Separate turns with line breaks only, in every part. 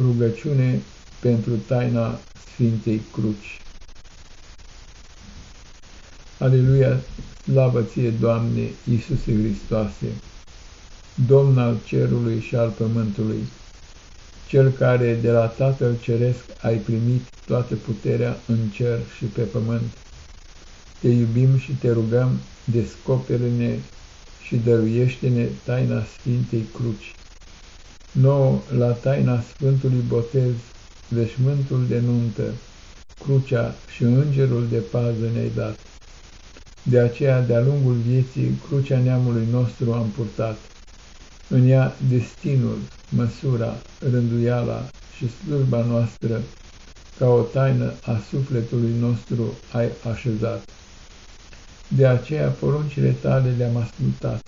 Rugăciune pentru taina Sfintei Cruci. Aleluia, slavă ție, Doamne, Iisuse Hristoase, Domn al cerului și al pământului, Cel care de la Tatăl Ceresc ai primit toată puterea în cer și pe pământ. Te iubim și te rugăm, descoperi-ne și dăruiește-ne taina Sfintei Cruci nouă la taina Sfântului Botez, veșmântul de nuntă, crucea și îngerul de pază ne-ai dat. De aceea, de-a lungul vieții, crucea neamului nostru am purtat. În ea destinul, măsura, rânduiala și slujba noastră, ca o taină a sufletului nostru ai așezat. De aceea poruncile tale le-am ascultat,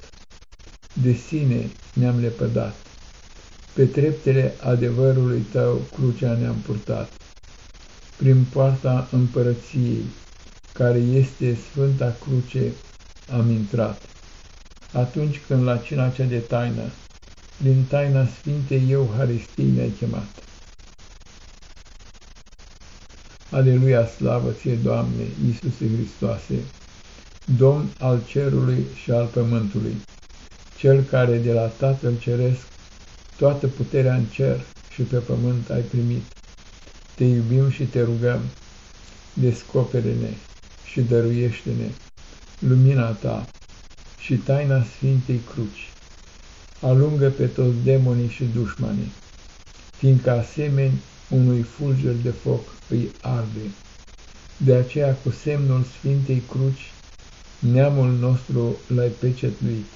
de sine ne-am lepădat pe treptele adevărului tău crucea ne-am purtat. Prin poarta împărăției, care este Sfânta Cruce, am intrat. Atunci când la cina cea de taină, din taina Sfintei Euharistii ne-ai chemat. Aleluia, slavă ție, Doamne, Iisuse Hristoase, Domn al cerului și al pământului, Cel care de la Tatăl Ceresc toată puterea în cer și pe pământ ai primit. Te iubim și te rugăm, descopere-ne și dăruiește-ne lumina ta și taina Sfintei Cruci. Alungă pe toți demonii și dușmanii, fiindcă asemeni unui fulger de foc îi arde. De aceea, cu semnul Sfintei Cruci, neamul nostru l-ai pecetluit.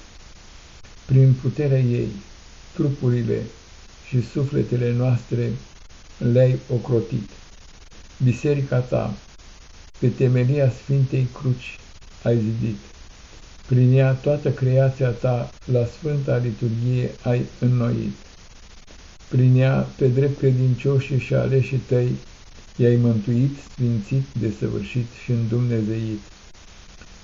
Prin puterea ei, trupurile și sufletele noastre le-ai ocrotit. Biserica ta, pe temelia Sfintei Cruci, ai zidit. Prin ea toată creația ta la Sfânta Liturghie ai înnoit. Prin ea, pe drept credincioșii și aleșii tăi, i-ai mântuit, sfințit, desăvârșit și îndumnezeit.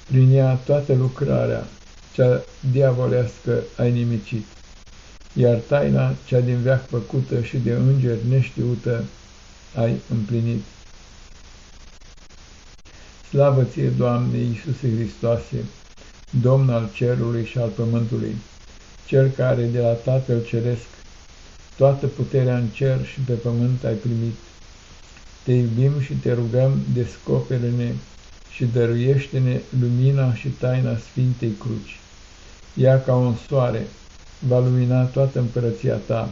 Prin ea toată lucrarea, cea diavolească, ai nimicit iar taina cea din veac făcută și de îngeri neștiută ai împlinit. Slavă ție, Doamne Iisuse Hristoase, Domn al cerului și al pământului, Cel care de la Tatăl Ceresc toată puterea în cer și pe pământ ai primit. Te iubim și te rugăm, descopere-ne și dăruiește-ne lumina și taina Sfintei Cruci. Ea ca un soare, va lumina toată împărăția ta,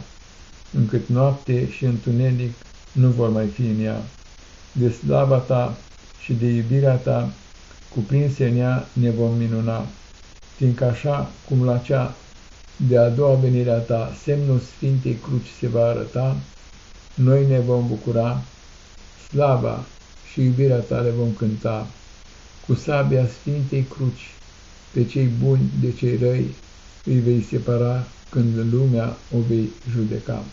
încât noapte și întuneric nu vor mai fi în ea. De slava ta și de iubirea ta, cuprinse în ea, ne vom minuna, fiindcă așa cum la cea de a doua venire a ta, semnul Sfintei Cruci se va arăta, noi ne vom bucura, slava și iubirea ta le vom cânta, cu sabia Sfintei Cruci, pe cei buni de cei răi îi vei separa când lumea o vei judeca.